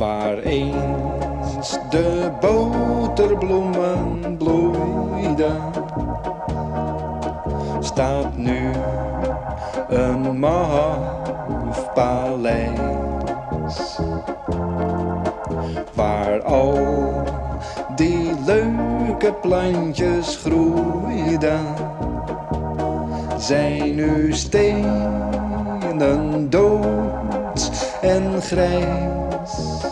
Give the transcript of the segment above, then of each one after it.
Waar eens de boterbloemen bloeiden, staat nu een maf paleis. Waar al die leuke plantjes groeiden, zijn nu stenen dood en grijs.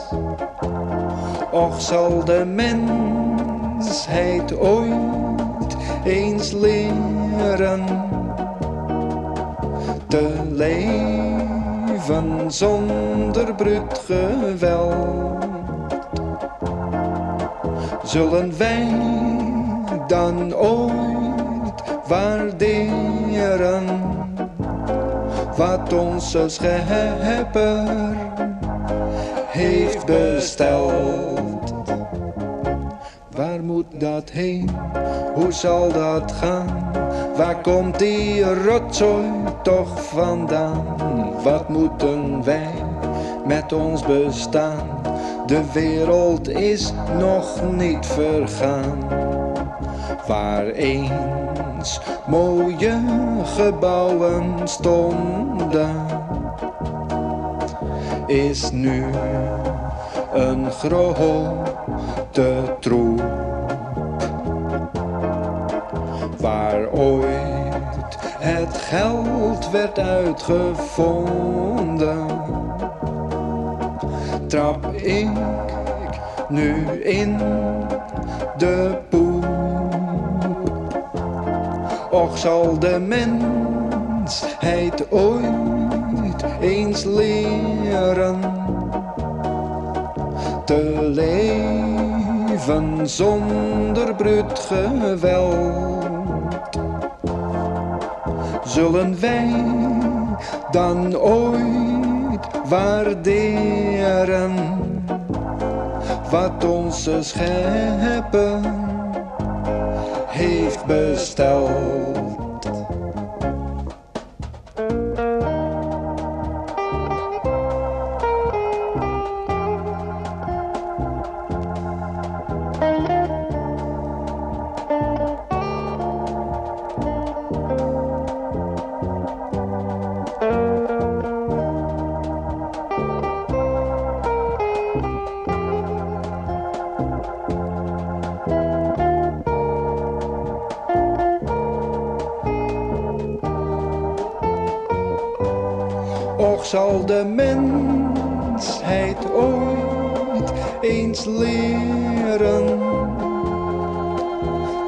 Och zal de mensheid ooit eens leren te leven zonder bruut geweld? Zullen wij dan ooit waarderen wat onze schepper heeft besteld? Waar moet dat heen? Hoe zal dat gaan? Waar komt die rotzooi toch vandaan? Wat moeten wij met ons bestaan? De wereld is nog niet vergaan. Waar eens mooie gebouwen stonden, is nu een grote troep. Waar ooit het geld werd uitgevonden, trap ik nu in de. Och zal de mensheid ooit eens leren te leven zonder bruut geweld. Zullen wij dan ooit waarderen wat onze schepper heeft besteld? Och zal de mensheid ooit eens leren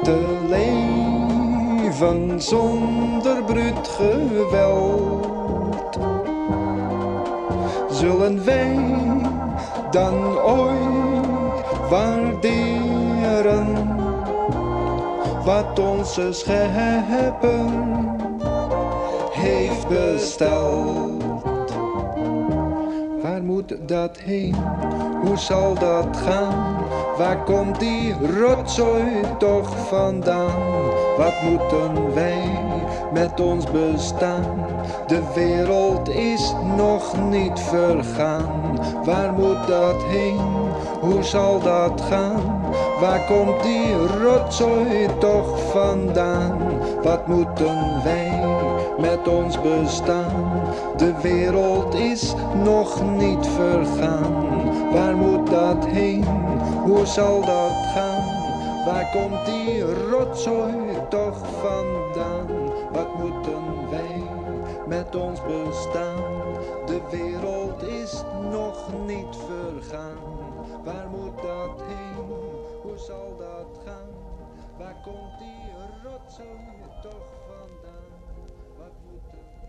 te leven zonder bruut geweld. Zullen wij dan ooit waarderen wat onze schepper heeft besteld? Moet dat heen? Hoe zal dat gaan? Waar komt die rotzooi toch vandaan? Wat moeten wij met ons bestaan? De wereld is nog niet vergaan. Waar moet dat heen? Hoe zal dat gaan? Waar komt die rotzooi toch vandaan? Wat moeten wij met ons bestaan? De wereld is nog niet vergaan. Waar moet dat heen? Hoe zal dat gaan? Waar komt die rotzooi toch vandaan? Wat moeten wij met ons bestaan? De wereld is nog niet vergaan. Waar moet dat heen? Hoe zal dat gaan? Waar komt die rotzooi toch vandaan? Wat moeten